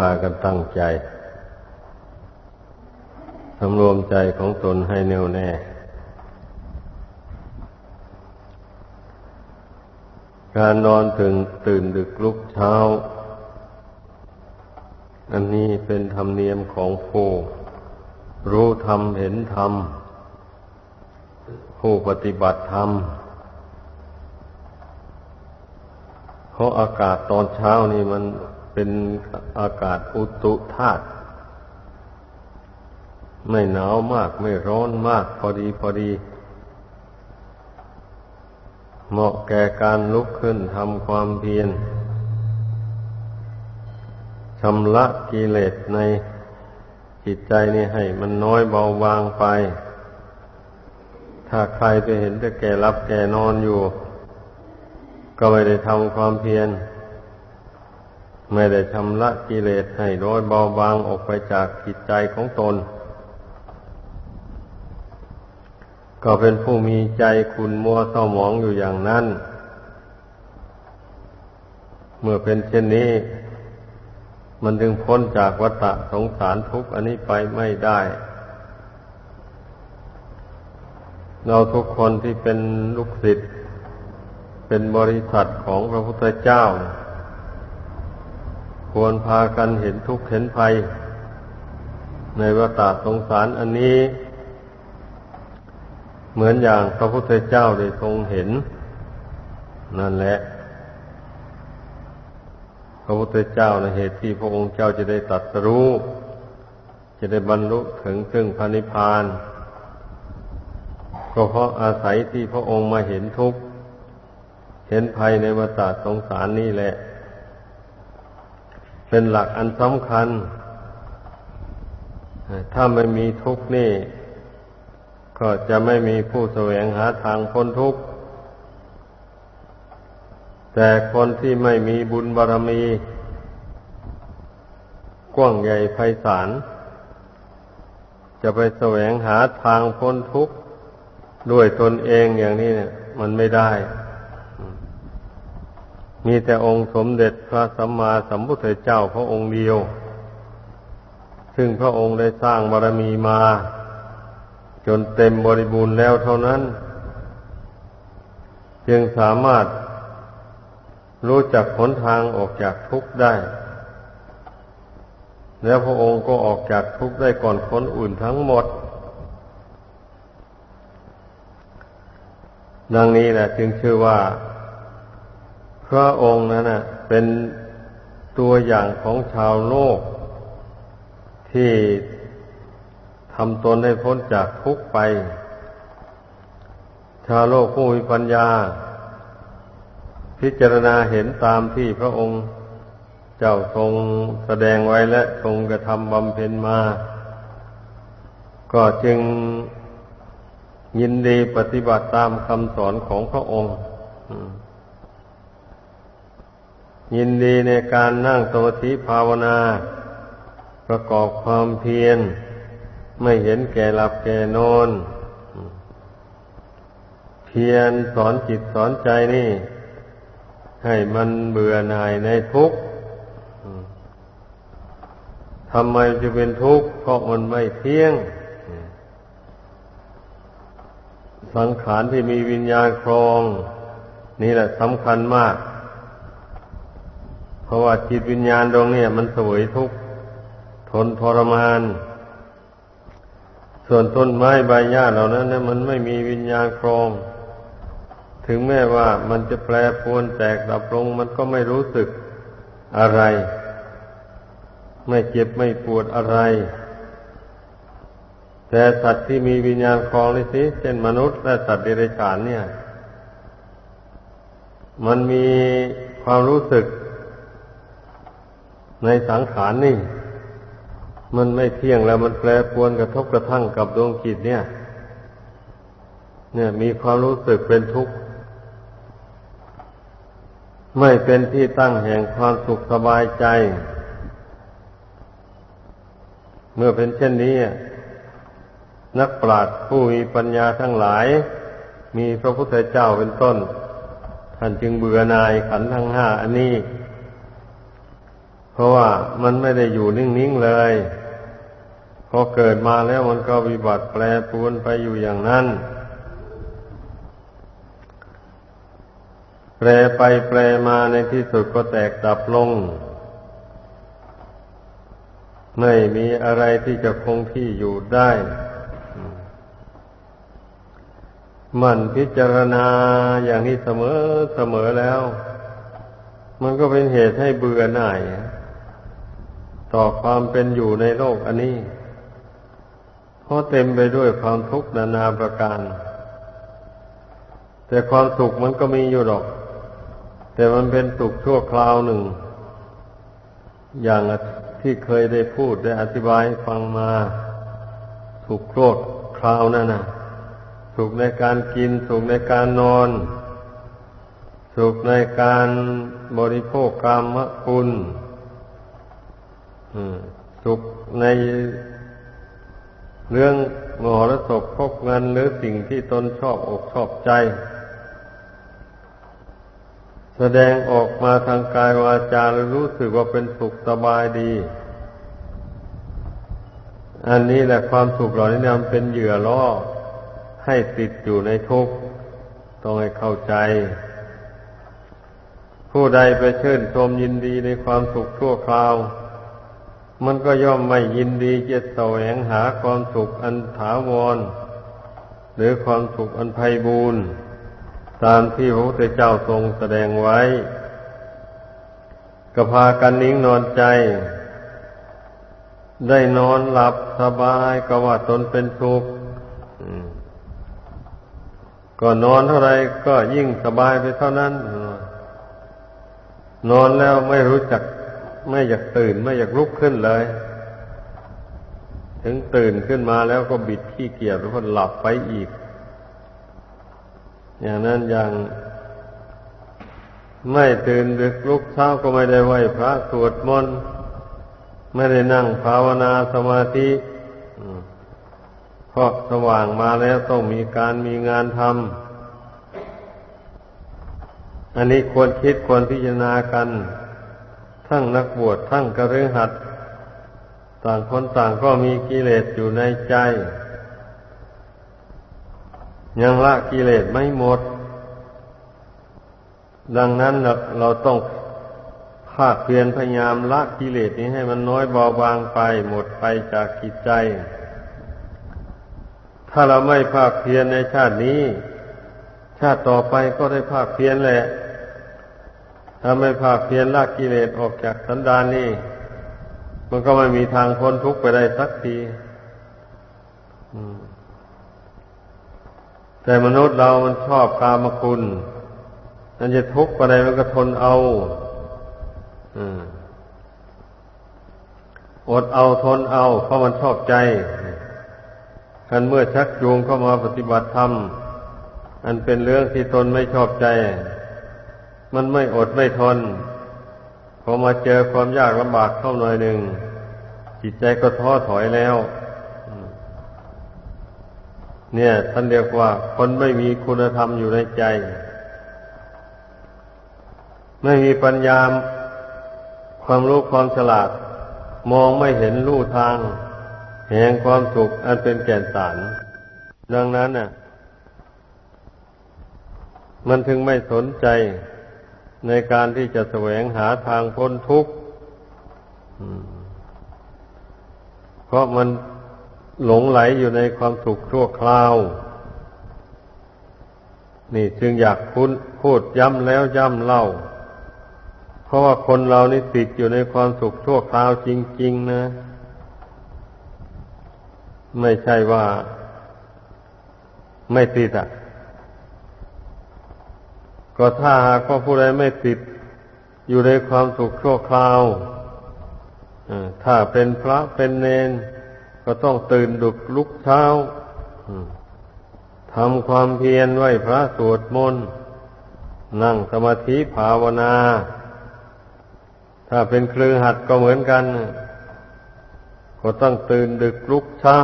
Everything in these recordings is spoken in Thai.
พากันตั้งใจสำรวมใจของตนให้แน่วแน่ การนอนถึงตื่นดึกลุกเช้า อันนี้เป็นธรรมเนียมของผู้รู้ธรรมเห็นธรรม ผู้ปฏิบัติธรรมเพราะอากาศตอนเช้านี่มัน เป็นอากาศอุตุธาตุไม่หนาวมากไม่ร้อนมาก พอดีพอดี เหมาะแก่การลุกขึ้นทำความเพียรชำระกิเลสในจิตใจนี่ให้มันน้อยเบาบางไป ถ้าใครไปเห็นแต่แก่รับแก่นอนอยู่ ก็ไม่ได้ทำความเพียร ไม่ได้ชำระกิเลสให้น้อยเบาบางออกไปจากจิตใจของตน ก็เป็นผู้มีใจคุณมัวเศร้าหมองอยู่อย่างนั้น เมื่อเป็นเช่นนี้ มันจึงพ้นจากวัฏสงสารทุกข์อันนี้ไปไม่ได้ เราทุกคนที่เป็นลูกศิษย์เป็นบริษัทของพระพุทธเจ้า ควรพากันเห็นทุกข์เห็นภัย ในวัฏสงสารอันนี้ เหมือนอย่างพระพุทธเจ้าได้ทรงเห็น นั่นแหละ พระพุทธเจ้าในเหตุที่พระองค์เจ้าจะได้ตัดรู้ จะได้บรรลุถึงซึ่งพระนิพพานก็เพราะอาศัยที่พระองค์มาเห็นทุกข์ เห็นภัยในวัฏสงสารนี่แหละ เป็นหลักอันสำคัญ ถ้าไม่มีทุกข์นี่ ก็จะไม่มีผู้แสวงหาทางพ้นทุกข์ แต่คนที่ไม่มีบุญบารรมี กว้างใหญ่ไพศาล จะไปแสวงหาทางพ้นทุกข์ ด้วยตนเองอย่างนี้เนี่ย มันไม่ได้ มีแต่องค์สมเด็จพระสัมมาสัมพุทธเจ้าพระองค์เดียว ซึ่งพระองค์ได้สร้างบารมีมา จนเต็มบริบูรณ์แล้วเท่านั้น จึงสามารถรู้จักหนทางออกจากทุกข์ได้ แล้วพระองค์ก็ออกจากทุกข์ได้ก่อนคนอื่นทั้งหมด ดังนี้แหละจึงชื่อว่า พระองค์นั้นเป็นตัวอย่างของชาวโลก ที่ทำตนให้พ้นจากทุกข์ไป ชาวโลกผู้มีปัญญา พิจารณาเห็นตามที่พระองค์เจ้าทรงแสดงไว้และทรงกระทำบำเพ็ญมา ก็จึงยินดีปฏิบัติตามคำสอนของพระองค์ ยินดีในการนั่งสมาธิภาวนา ประกอบความเพียร ไม่เห็นแก่หลับแก่นอน เพียรสอนจิตสอนใจนี่ ให้มันเบื่อหน่ายในทุกข์ทำไมจะเป็นทุกข์เพราะมันไม่เที่ยง สังขารที่มีวิญญาณครอง นี่แหละสำคัญมาก ราะว่าจิตวิญญาณดวงนี้มันสวยทุกข์ทนทรมาน ส่วนต้นไม้ใบหญ้าเหล่านั้นเนี่ยมันไม่มีวิญญาณครอง ถึงแม้ว่ามันจะแปรปรวนแตกดับลงมันก็ไม่รู้สึกอะไร ไม่เจ็บไม่ปวดอะไร แต่สัตว์ที่มีวิญญาณครองนี่สิเช่นมนุษย์และสัตว์เดรัจฉานเนี่ย มันมีความรู้สึก ในสังขารนี่ มันไม่เที่ยงแล้วมันแปรปวนกระทบกระทั่งกับดวงจิตเนี่ย เนี่ย มีความรู้สึกเป็นทุกข์ ไม่เป็นที่ตั้งแห่งความสุขสบายใจ เมื่อเป็นเช่นนี้ นักปราชญ์ผู้มีปัญญาทั้งหลาย มีพระพุทธเจ้าเป็นต้น ท่านจึงเบื่อหน่ายขันธ์ทั้งห้าอันนี้ ราะว่ามันไม่ได้อยู่นิ่งๆเลย พอเกิดมาแล้วมันก็วิบัติแปรปรวนไปอยู่อย่างนั้น แปรไปแปรมาในที่สุดก็แตกดับลง ไม่มีอะไรที่จะคงที่อยู่ได้มันพิจารณาอย่างนี้เสมอเสมอแล้ว มันก็เป็นเหตุให้เบื่อหน่าย ต่อความเป็นอยู่ในโลกอันนี้ เพราะเต็มไปด้วยความทุกข์นานาประการ แต่ความสุขมันก็มีอยู่หรอก แต่มันเป็นสุขชั่วคราวหนึ่ง อย่างที่เคยได้พูดได้อธิบายฟังมา สุขโคตรคราวนั่นนะสุขในการกิน สุขในการนอน สุขในการบริโภคกรรมคุณ สุขในเรื่องงอและศพพกเงินหรือสิ่งที่ตนชอบอกชอบใจ แสดงออกมาทางกายวาจาแล้วรู้สึกว่าเป็นสุขสบายดี อันนี้แหละความสุขเหล่านี้มันเป็นเหยื่อล่อให้ติดอยู่ในทุกข์ต้องให้เข้าใจ ผู้ใดไปเชิญชมยินดีในความสุขชั่วคราว มันก็ย่อมไม่ยินดีจะแสวงหาความสุขอันถาวร หรือความสุขอันไพบูรณ์ตามที่พระพุทธเจ้าทรงแสดงไว้ก็พากันนิ่งนอนใจ ได้นอนหลับสบายก็ว่าตนเป็นสุขก็นอนเท่าไรก็ยิ่งสบายไปเท่านั้น นอนแล้วไม่รู้จัก ไม่อยากตื่น ไม่อยากลุกขึ้นเลย ถึงตื่นขึ้นมาแล้วก็บิดขี้เกียจแล้วก็หลับไปอีก อย่างนั้นอย่างไม่ตื่นดึกลุกเช้าก็ไม่ได้ไหวพระสวดมนต์ไม่ได้นั่งภาวนาสมาธิเพราะสว่างมาแล้วต้องมีการมีงานทำอันนี้ควรคิดควรพิจารณากัน ทั้งนักบวชทั้งกระเรือหัด ต่างคนต่างก็มีกิเลสอยู่ในใจ ยังละกิเลสไม่หมด ดังนั้นเราต้องภาคเพียรพยายามละกิเลสนี้ให้มันน้อยเบาบางไปหมดไปจากจิตใจ ถ้าเราไม่ภาคเพียรในชาตินี้ ชาติต่อไปก็ได้ภาคเพียรแหละ ถ้าไม่ภาคเพียรละกิเลสออกจากสันดานนี่มันก็ไม่มีทางพ้นทุกข์ไปได้สักทีแต่มนุษย์เรามันชอบกามคุณมันจะทุกข์อะไรมันก็ทนเอาอดเอาทนเอา เพราะมันชอบใจคันเมื่อชักจูงเข้ามาปฏิบัติธรรม อันเป็นเรื่องที่ตนไม่ชอบใจ มันไม่อดไม่ทน พอมาเจอความยากลำบากเข้าหน่อยหนึ่ง จิตใจก็ท้อถอยแล้ว เนี่ยท่านเรียกว่า คนไม่มีคุณธรรมอยู่ในใจ ไม่มีปัญญาความรู้ความฉลาด มองไม่เห็นลู่ทาง แห่งความสุขอันเป็นแก่นสาร ดังนั้นน่ะ มันถึงไม่สนใจ ในการที่จะแสวงหาทางพ้นทุกข์เพราะมันหลงไหลอยู่ในความสุขชั่วคราว นี่จึงอยากพูดพูดย้ำแล้วย้ำเล่า เพราะว่าคนเรานี่ติดอยู่ในความสุขชั่วคราวจริง ๆ นะ ไม่ใช่ว่า ไม่ติดอะ ก็ถ้าหากว่าผู้ใดไม่ติดอยู่ในความสุขชั่วคราวถ้าเป็นพระเป็นเนน ก็ต้องตื่นดุกลุกเช้าทำความเพียรไหวพระสวดมนต์นั่งสมาธิภาวนา ถ้าเป็นเครือหัดก็เหมือนกัน ก็ต้องตื่นดึกลุกเช้า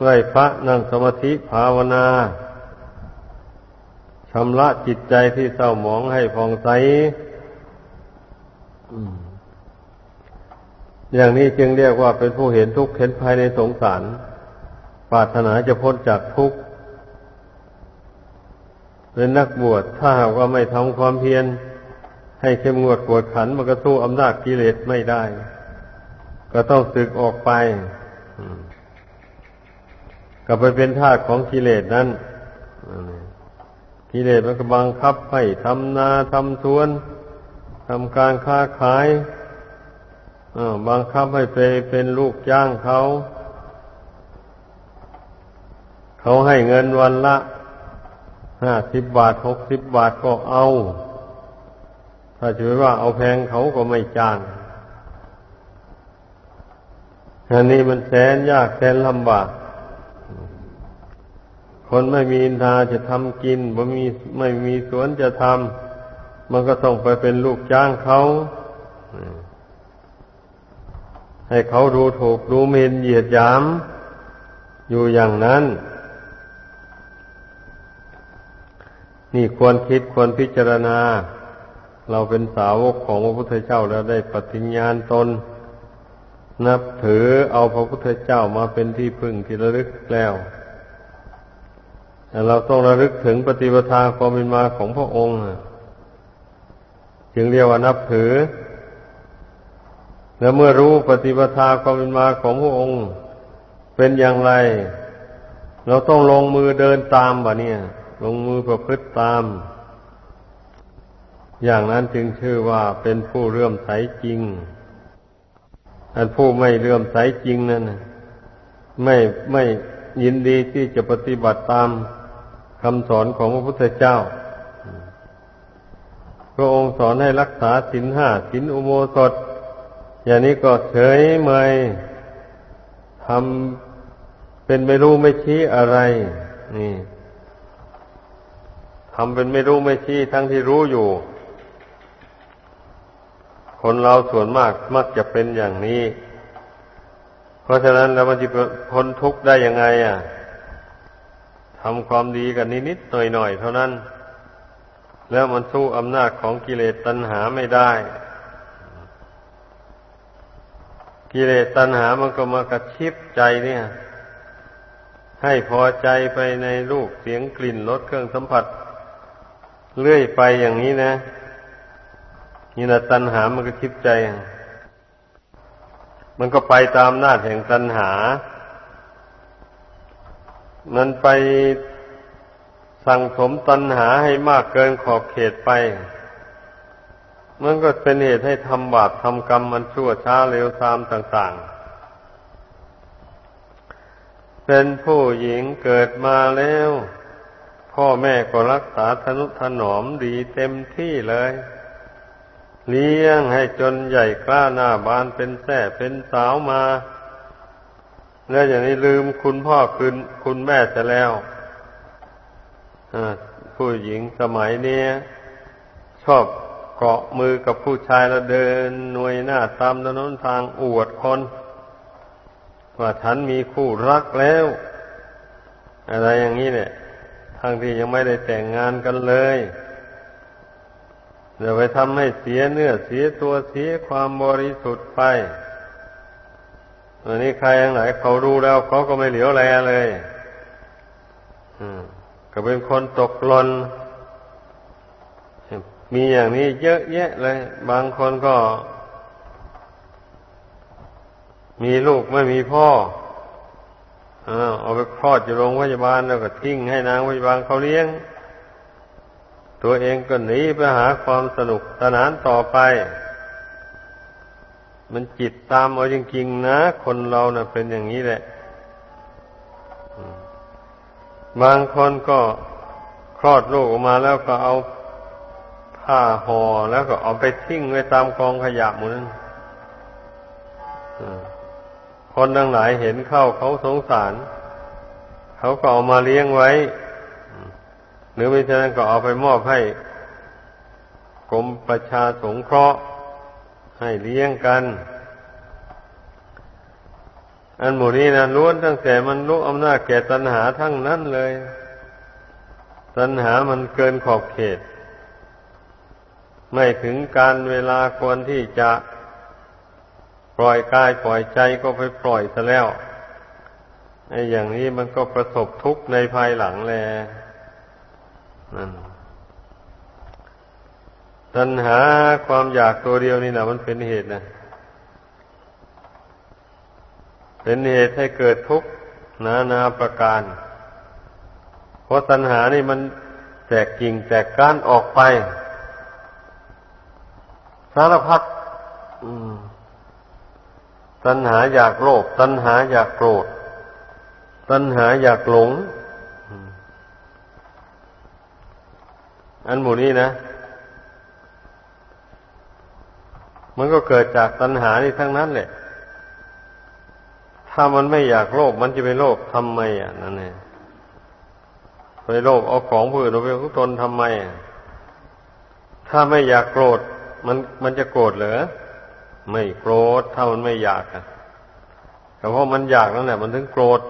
ไหวพระนั่งสมาธิภาวนา ชำระจิตใจที่เศร้าหมองให้ผ่องใสอย่างนี้จึงเรียกว่าเป็นผู้เห็นทุกข์เห็นภายในสงสาร ปรารถนาจะพ้นจากทุกข์เป็นนักบวชถ้าหากว่าไม่ทำความเพียรให้เข้มงวดกวดขันมันก็สู้อำนาจกิเลสไม่ได้ ก็ต้องสึกออกไปก็ไปเป็นทาสของกิเลสนั้น กิเลสมันก็บังคับให้ทำนาทำสวนทำการค้าขายบังคับให้ไปเป็นลูกจ้างเขา เขาให้เงินวันละห้าสิบบาทหกสิบบาทก็เอา ถ้าถือว่าเอาแพงเขาก็ไม่จ้างอันนี้มันแสนยากแสนลำบาก คนไม่มีอินทาจะทำกินบ่มีไม่มีสวนจะทำมันก็ต้องไปเป็นลูกจ้างเขา ให้เขาดูถูกดูหมิ่นเหยียดหยาม อยู่อย่างนั้น นี่ควรคิดควรพิจารณา เราเป็นสาวกของพระพุทธเจ้าแล้วได้ปฏิญญาณตน นับถือเอาพระพุทธเจ้ามาเป็นที่พึ่งที่ระลึกแล้ว เราต้องระลึกถึงปฏิปทาความเป็นมาของพระองค์จึงเรียกว่านับถือ แล้วเมื่อรู้ปฏิปทาความเป็นมาของพระองค์ เป็นอย่างไร เราต้องลงมือเดินตามบะเนี่ย ลงมือประพฤติตาม อย่างนั้นจึงชื่อว่าเป็นผู้เลื่อมใสจริงอันผู้ไม่เลื่อมใสจริงนั่นไม่ไม่ยินดีที่จะปฏิบัติตาม คำสอนของพระพุทธเจ้า พระองค์สอนให้รักษาศีลห้าศีลอุโมสถ อย่างนี้ก็เฉยเมยทำเป็นไม่รู้ไม่ชี้อะไร นี่ทำเป็นไม่รู้ไม่ชี้ทั้งที่รู้อยู่ คนเราส่วนมากมักจะเป็นอย่างนี้ เพราะฉะนั้นแล้วมันจะพ้นทุกข์ได้ยังไง อะ ทำความดีกันนิดๆหน่อยๆเท่านั้น แล้วมันสู้อำนาจของกิเลสตัณหาไม่ได้ กิเลสตัณหามันก็มากระชิบใจเนี่ย ให้พอใจไปในรูปเสียงกลิ่นรสเครื่องสัมผัสเรื่อยไปอย่างนี้นะ นี่นะตัณหามันก็ชิบใจ มันก็ไปตามนาจแห่งตัณหา มันไปสั่งสมตัณหาให้มากเกินขอบเขตไป มันก็เป็นเหตุให้ทำบาปทำกรรมมันชั่วช้าเร็วซามต่าง ๆ เป็นผู้หญิงเกิดมาแล้ว พ่อแม่ก็รักษาทนุถนอมดีเต็มที่เลย เลี้ยงให้จนใหญ่กล้าหน้าบานเป็นแท่เป็นสาวมา แล้วอย่างนี้ลืมคุณพ่อคุณคุณแม่จะแล้วผู้หญิงสมัยนี้ชอบเกาะมือกับผู้ชายแล้วเดินหน่วยหน้าตามถนนทางอวดคนว่าฉันมีคู่รักแล้ว อะไรอย่างนี้เนี่ยทั้งที่ยังไม่ได้แต่งงานกันเลยเดี๋ยวไปทำให้เสียเนื้อเสียตัวเสียความบริสุทธิ์ไป อันนี้ใครอย่างไหนเขารู้แล้วเขาก็ไม่เหลียวแลเลยก็เป็นคนตกหล่นมีอย่างนี้เยอะแยะเลย บางคนก็ มีลูกไม่มีพ่อเอาไปคลอดอยู่โรงพยาบาลแล้วก็ทิ้งให้นางพยาบาลเขาเลี้ยง ตัวเองก็หนีไปหาความสนุกสนานต่อไป มันจิตตามเอาจริงๆนะ คนเรานะ่ะเป็นอย่างนี้แหละ บางคนก็คลอดลูกออกมาแล้วก็เอาผ้าห่อแล้วก็เอาไปทิ้งไว้ตามกองขยะหมดนั้นคนทั้งหลายเห็นเข้าเขาสงสาร เขาก็เอามาเลี้ยงไว้ หรือไม่ใช่นั้นก็เอาไปมอบให้กรมประชาสงเคราะห์ ให้เลี้ยงกัน อันหมู่นี้นะล้วนตั้งแต่มันรู้อำนาจแก่ตัณหาทั้งนั้นเลย ตัณหามันเกินขอบเขต ไม่ถึงการเวลาควรที่จะปล่อยกายปล่อยใจก็ไปปล่อยซะแล้วไอ้อย่างนี้มันก็ประสบทุกข์ในภายหลังแลนั่น ตัณหาความอยากตัวเดียวนี่นะมันเป็นเหตุนะ เป็นเหตุให้เกิดทุกข์นานาประการ เพราะตัณหานี่มันแตกกิ่งแตกก้านออกไป สารพัดตัณหาอยากโลภตัณหาอยากโกรธ ตัณหาอยากหลง อันหมู่นี้นะ มันก็เกิดจากตัณหานี่ทั้งนั้นแหละ ถ้ามันไม่อยากโลภมันจะไปโลภทำไมอะนั่นเองไปโลภเอาของผู้อื่นเอาไปของตนทำไมอะถ้าไม่อยากโกรธมันมันจะโกรธเหรอไม่โกรธถ้ามันไม่อยากอะแต่เพราะมันอยากนั่นแหละมันถึงโกรธ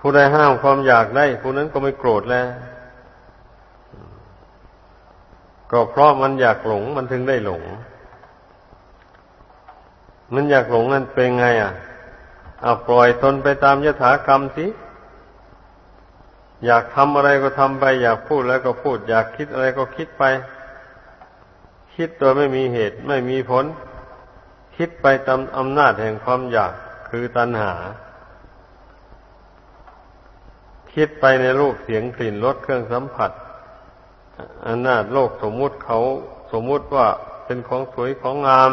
ผู้ใดห้ามความอยากได้ผู้นั้นก็ไม่โกรธแล้ว ก็เพราะมันอยากหลงมันถึงได้หลง มันอยากหลงนั่นเป็นไง อะเอาปล่อยตนไปตามยถากรรมสิ อยากทำอะไรก็ทำไป อยากพูดแล้วก็พูด อยากคิดอะไรก็คิดไป คิดโดยไม่มีเหตุไม่มีผล คิดไปตามอำนาจแห่งความอยากคือตัณหา คิดไปในรูปเสียงกลิ่นรสเครื่องสัมผัสอำนาจโลกสมมุติเขาสมมุติว่าเป็นของสวยของงาม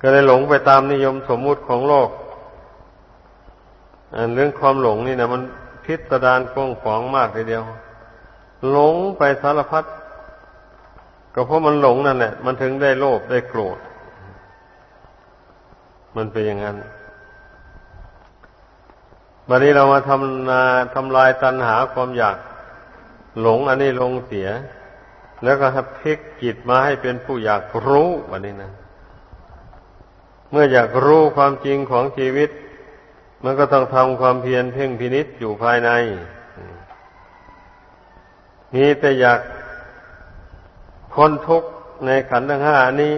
ก็เลยหลงไปตามนิยมสมมุติของโลกเรื่องความหลงนี่นะมันพิสดารกว้างขวางมากทีเดียว หลงไปสารพัดก็เพราะมันหลงนั่นแหละ มันถึงได้โลภได้โกรธ มันเป็นอย่างนั้นวันนี้เรามาทำนาทำลายตัณหาความอยาก หลงอันนี้ลงเสีย แล้วก็พลิกจิตมาให้เป็นผู้อยากรู้วันนี้นะ เมื่ออยากรู้ความจริงของชีวิต มันก็ต้องทำความเพียรเพ่งพินิษอยู่ภายในมีแต่อยากพ้นทุกข์ในขันธ์ทั้งห้านี้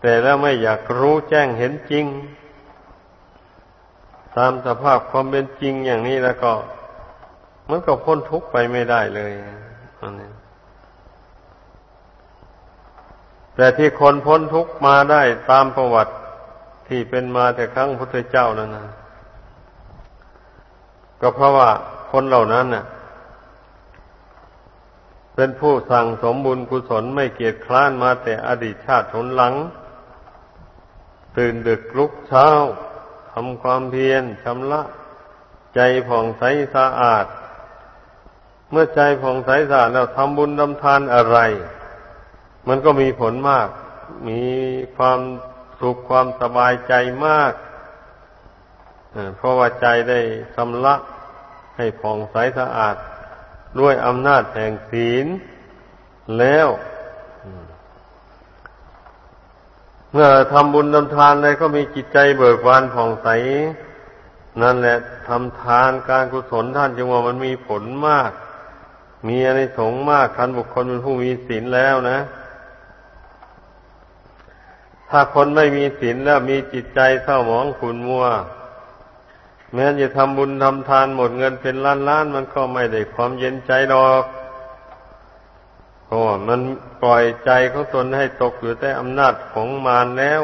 แต่แล้วไม่อยากรู้แจ้งเห็นจริง ตามสภาพความเป็นจริงอย่างนี้แล้วก็ มันก็พ้นทุกข์ไปไม่ได้เลยอันนี้ แต่ที่คนพ้นทุกมาได้ตามประวัติที่เป็นมาแต่ครั้งพุทธเจ้านั่นนะก็เพราะว่าคนเหล่านั้นน่ะ เป็นผู้สั่งสมบุญกุศลไม่เกียจคร้านมาแต่อดีตชาติทนหลัง ตื่นดึกลุกเช้าทำความเพียรชำระใจผ่องใสสะอาด เมื่อใจผ่องใสสะอาดแล้วทำบุญทำทานอะไร มันก็มีผลมาก มีความสุขความสบายใจมากเพราะว่าใจได้ชำระให้ผ่องใสสะอาดด้วยอำนาจแห่งศีลแล้วเมื่อทำบุญทำทานอะไรก็มีจิตใจเบิกบานผ่องใส นั่นแหละทำทานการกุศลท่านจึงว่ามันมีผลมาก มีอะไรสงมากคันบุคคลเป็นผู้มีศีลแล้วนะ ถ้าคนไม่มีศีลแล้วมีจิตใจเศร้าหมองขุ่นมัว แม้จะทำบุญทำทานหมดเงินเป็นล้านล้านมันก็ไม่ได้ความเย็นใจดอกเพราะมันปล่อยใจของตนให้ตกอยู่ใต้อำนาจของมารแล้ว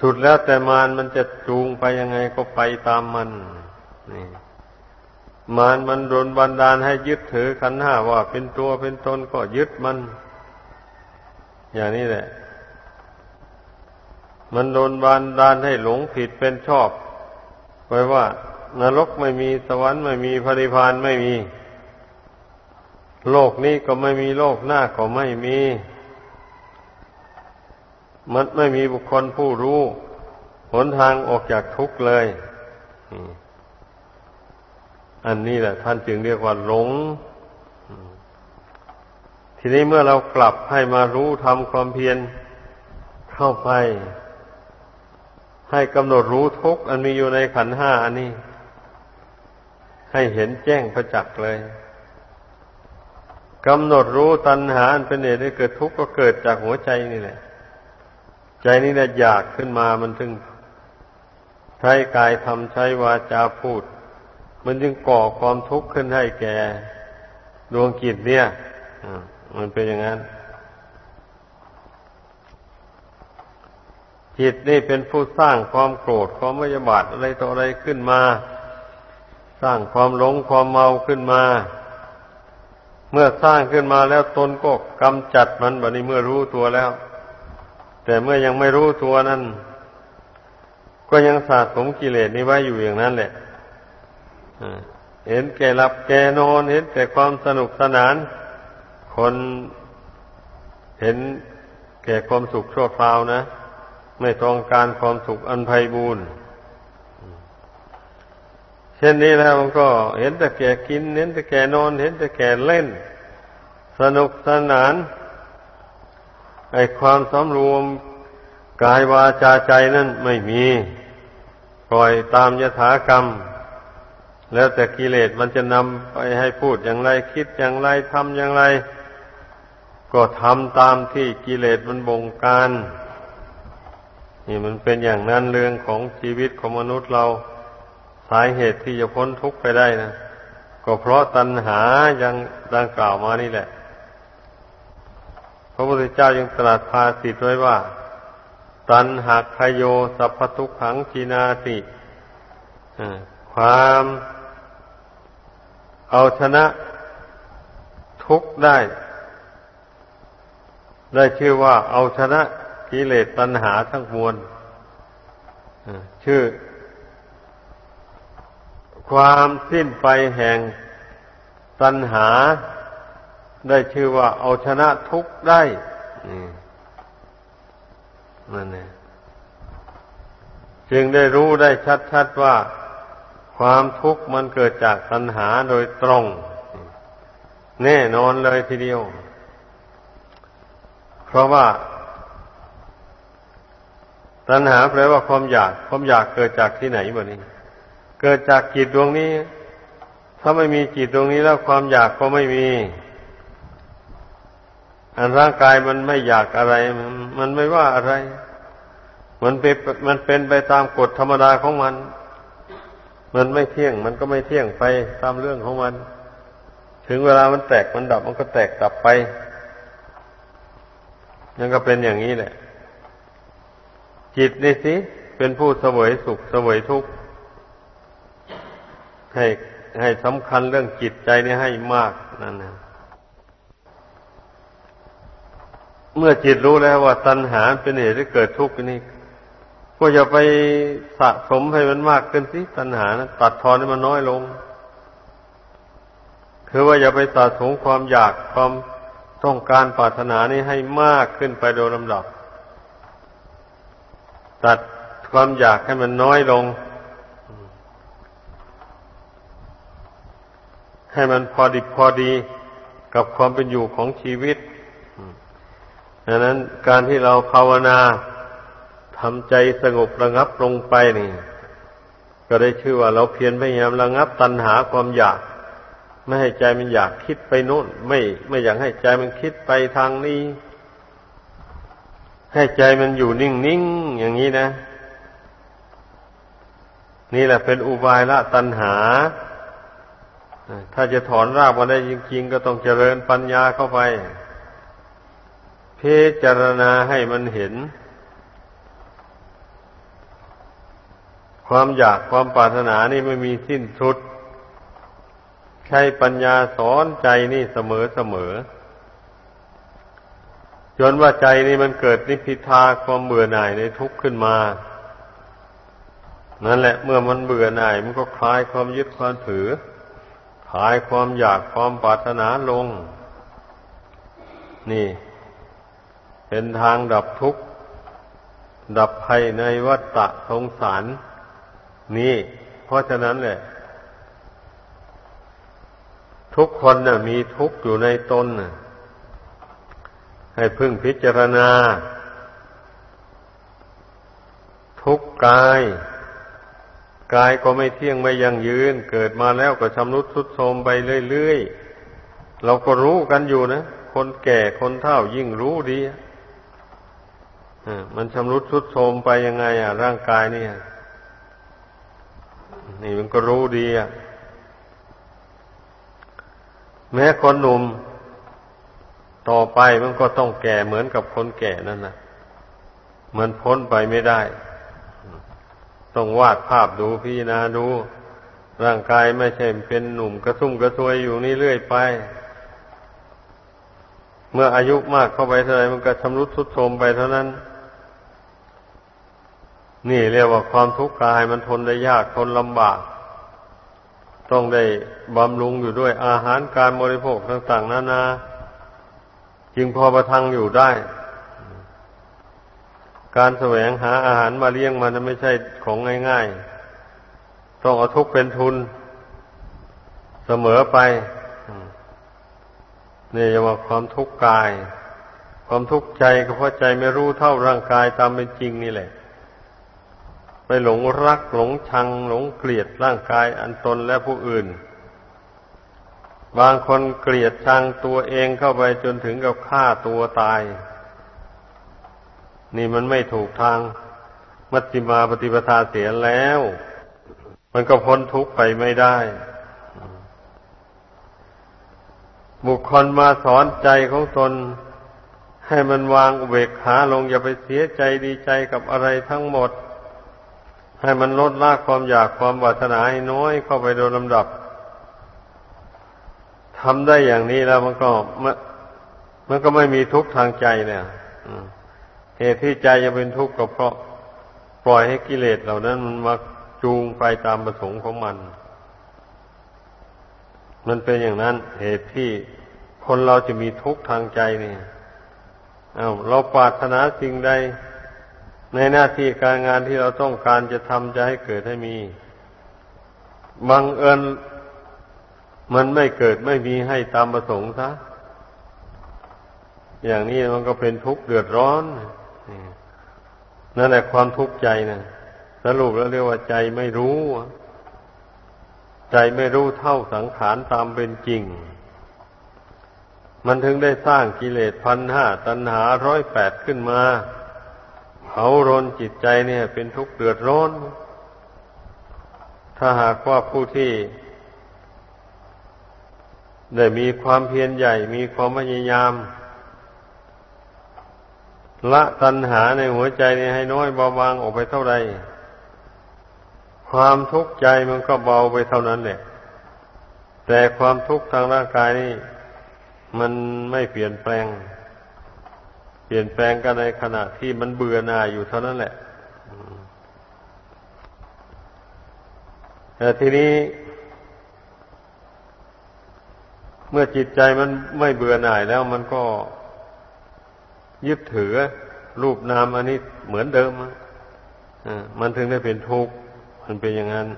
สุดแล้วแต่มารมันจะจูงไปยังไงก็ไปตามมันนี่มารมันโดนบันดาลให้ยึดถือขันห้าว่าเป็นตัวเป็นตนก็ยึดมัน อย่างนี้แหละ มันโดนบันดาลให้หลงผิดเป็นชอบไว้ว่านรกไม่มีสวรรค์ไม่มีพริพานไม่มี โลกนี้ก็ไม่มีโลกหน้าก็ไม่มี มันไม่มีบุคคลผู้รู้หนทางออกจากทุกข์เลย อันนี้แหละ ท่านจึงเรียกว่าหลง ทีนี้เมื่อเรากลับให้มารู้ทำความเพียรเข้าไป ให้กำหนดรู้ทุกอันมีอยู่ในขันห้าอันนี้ ให้เห็นแจ้งประจักษ์เลยกำหนดรู้ตัณหาอันเป็นเหตุให้เกิดทุกข์ก็เกิดจากหัวใจนี่แหละ ใจนี่แหละอยากขึ้นมามันถึงใช้กายทำใช้วาจาพูด มันจึงก่อความทุกข์ขึ้นให้แก่ดวงกิจเนี่ยมันเป็นอย่างนั้น จิตนี่เป็นผู้สร้างความโกรธความไม่ยบาทอะไรต่ออะไรขึ้นมา สร้างความหลงความเมาขึ้นมา เมื่อสร้างขึ้นมาแล้วตนก็กำจัดมันแบบนี้เมื่อรู้ตัวแล้ว แต่เมื่อยังไม่รู้ตัวนั้น ก็ยังสะสมกิเลสนี้ไว้อยู่อย่างนั้นแหละเห็นแก่หลับแก่นอนเห็นแต่ความสนุกสนาน คนเห็นแก่ความสุขชั่วคราวนะ ไม่ต้องการความสุขอันไพบูรณ์เช่นนี้แล้วมันก็เห็นแต่แก่กิน เห็นแต่แก่นอน เห็นแต่แก่เล่น สนุกสนานไอความสำรวมกายวาจาใจนั่นไม่มี ปล่อยตามยถากรรม แล้วแต่กิเลสมันจะนำไปให้พูดอย่างไรคิดอย่างไรทำอย่างไร ก็ทำตามที่กิเลสมันบงการ นี่มันเป็นอย่างนั้นเรื่องของชีวิตของมนุษย์เราสาเหตุที่จะพ้นทุกข์ไปได้นะก็เพราะตัณหายังดังกล่าวมานี่แหละ พระพุทธเจ้ายังตรัสภาสิทไว้ว่า ตัณหักขโยสัพพทุกขังชีนาติความ เอาชนะทุกได้ ได้ชื่อว่าเอาชนะ กิเลสตัณหาทั้งมวลชื่อ ความสิ้นไปแห่งตัณหา ได้ชื่อว่าเอาชนะทุกได้นั่นเองจึงได้รู้ได้ชัดๆว่าความทุกข์มันเกิดจากตัณหาโดยตรง แน่นอนเลยทีเดียว เพราะว่า ตัณหาแปลว่าความอยาก ความอยากเกิดจากที่ไหนบ่นี้ เกิดจากจิตดวงนี้ ถ้าไม่มีจิตดวงนี้แล้วความอยากก็ไม่มี อันร่างกายมันไม่อยากอะไร มันไม่ว่าอะไร มันเป็นมันเป็นไปตามกฎธรรมดาของมัน มันไม่เที่ยง มันก็ไม่เที่ยงไปตามเรื่องของมัน ถึงเวลามันแตกมันดับมันก็แตกดับไปนั่นก็เป็นอย่างนี้แหละ จิตนี่สิ เป็นผู้เสวยสุขเสวยทุกข์ให้ให้สำคัญเรื่องจิตใจนี่ให้มากนั่นนะเมื่อจิตรู้แล้วว่าตัณหาเป็นเหตุให้เกิดทุกข์นี่ก็อย่าไปสะสมให้มันมากขึ้นสิตัณหานะตัดทอนให้มันน้อยลง คือว่าอย่าไปสะสมความอยากความต้องการปรารถนานี้ให้มากขึ้นไปโดยลำดับ ตัดความอยากให้มันน้อยลง ให้มันพอดีพอดีกับความเป็นอยู่ของชีวิตดังนั้นการที่เราภาวนาทำใจสงบระงับลงไปนี่ ก็ได้ชื่อว่าเราเพียรพยายามระงับตัณหาความอยาก ไม่ให้ใจมันอยากคิดไปโน่น ไม่ไม่อยากให้ใจมันคิดไปทางนี้ ให้ใจมันอยู่นิ่งๆอย่างนี้นะ นี่แหละเป็นอุบายละตัณหา ถ้าจะถอนรากมาได้จริงๆ ก็ต้องเจริญปัญญาเข้าไปเพจารณาให้มันเห็น ความอยากความปรารถนานี่ไม่มีสิ้นสุด ใช้ปัญญาสอนใจนี่เสมอเสมอ จนว่าใจนี่มันเกิดนิพพิทาความเบื่อหน่ายในทุกข์ขึ้นมา นั่นแหละเมื่อมันเบื่อหน่าย มันก็คลายความยึดความถือคลายความอยากความปรารถนาลง นี่ เป็นทางดับทุกข์ดับภัยในวัฏฏะสงสาร นี่ เพราะฉะนั้นแหละ ทุกคนนะ่ะ มีทุกข์อยู่ในตนนะ ให้พึ่งพิจารณา ทุกกาย กายก็ไม่เที่ยงไม่ยั่งยืน เกิดมาแล้วก็ชำรุดทรุดโทรมไปเรื่อยๆ เราก็รู้กันอยู่นะ คนแก่คนเฒ่ายิ่งรู้ดีมันชำรุดทรุดโทรมไปยังไง อะ ร่างกายเนี่ย นี่มันก็รู้ดีอะแม้คนหนุ่ม ต่อไปมันก็ต้องแก่เหมือนกับคนแก่นั่นนะมันพ้นไปไม่ได้ ต้องวาดภาพดูพี่นาดู ร่างกายไม่ใช่เป็นหนุ่มกระทุ่มกระซวยอยู่นี่เรื่อยไป เมื่ออายุมากเข้าไปเท่าไรมันก็ชำรุดทรุดโทรมไปเท่านั้น นี่เรียกว่าความทุกข์กายมันทนได้ยากทนลำบากต้องได้บำรุงอยู่ด้วยอาหารการบริโภคต่างๆนานา จึงพอประทังอยู่ได้ การแสวงหาอาหารมาเลี้ยงมันไม่ใช่ของง่ายๆ ต้องเอาทุกเป็นทุนเสมอไปนี่จะว่าความทุกข์กาย ความทุกข์ใจก็เพราะใจไม่รู้เท่าร่างกายตามเป็นจริงนี่แหละ ไปหลงรักหลงชังหลงเกลียดร่างกายอันตนและผู้อื่น บางคนเกลียดชังตัวเองเข้าไปจนถึงกับฆ่าตัวตาย นี่มันไม่ถูกทางมัชฌิมาปฏิปทาเสียแล้ว มันก็พ้นทุกข์ไปไม่ได้ บุคคลมาสอนใจของตน ให้มันวางอุเบกขาลงอย่าไปเสียใจดีใจกับอะไรทั้งหมด ให้มันลดละความอยากความวาสนาให้น้อยเข้าไปโดยลำดับ ทำได้อย่างนี้แล้วมันก็มันก็ไม่มีทุกข์ทางใจเนี่ยเหตุที่ใจจะเป็นทุกข์ก็เพราะปล่อยให้กิเลสเหล่านั้นมันมาจูงไปตามประสงค์ของมัน มันเป็นอย่างนั้น เหตุที่คนเราจะมีทุกข์ทางใจเนี่ยเอาเราปรารถนาสิ่งใด ในหน้าที่การงานที่เราต้องการจะทำจะให้เกิดให้มี บังเอิญ มันไม่เกิดไม่มีให้ตามประสงค์ซะอย่างนี้มันก็เป็นทุกข์เดือดร้อนนั่นแหละความทุกข์ใจนะสรุปแล้วเรียกว่าใจไม่รู้ ใจไม่รู้เท่าสังขารตามเป็นจริง มันถึงได้สร้างกิเลสพันห้าตัณหาร้อยแปดขึ้นมาเผารนจิตใจเนี่ย เป็นทุกข์เดือดร้อน ถ้าหากว่าผู้ที่ ได้มีความเพียรใหญ่ มีความพยายาม ละตัณหาในหัวใจนี่ให้น้อยเบาบางออกไปเท่าไรความทุกข์ใจมันก็เบาไปเท่านั้นแหละ แต่ความทุกข์ทางร่างกายนี่มันไม่เปลี่ยนแปลง เปลี่ยนแปลงกันในขณะที่มันเบื่อหน่ายอยู่เท่านั้นแหละแต่ทีนี้ เมื่อจิตใจมันไม่เบื่อหน่ายแล้วมันก็ยึดถือรูปนามอันนี้เหมือนเดิมมันถึงได้เป็นทุกข์มันเป็นอย่างนั้น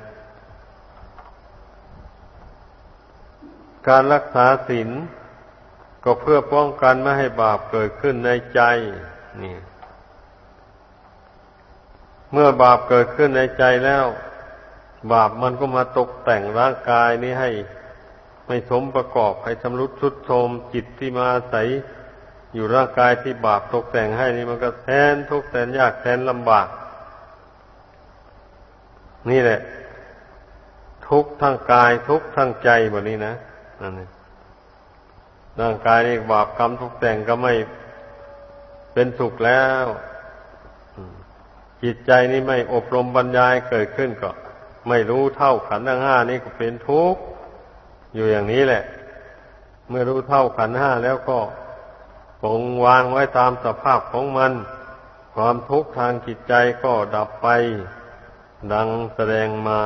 การรักษาศีลก็เพื่อป้องกันไม่ให้บาปเกิดขึ้นในใจ นี่ เมื่อบาปเกิดขึ้นในใจแล้ว บาปมันก็มาตกแต่งร่างกายนี้ให้ ไม่สมประกอบให้ชำรุดทุดโทมจิตที่มาอาศัยอยู่ร่างกายที่บาปตกแต่งให้นี่มันก็แทนทุกแสนยากแทนลำบาก นี่แหละ ทุกทั้งกายทุกทั้งใจแบบนี้นะนั่นเองร่างกายนี่บาปกรรมทุกแต่งก็ไม่เป็นสุขแล้วจิตใจนี่ไม่อบรมบรรยายเกิดขึ้นก็ ไม่รู้เท่าขันธ์ทั้งห้านี่ก็เป็นทุกข์ อยู่อย่างนี้แหละ เมื่อรู้เท่าขันห้าแล้วก็ปงวางไว้ตามสภาพของมัน ความทุกข์ทางจิตใจก็ดับไป ดังแสดงมา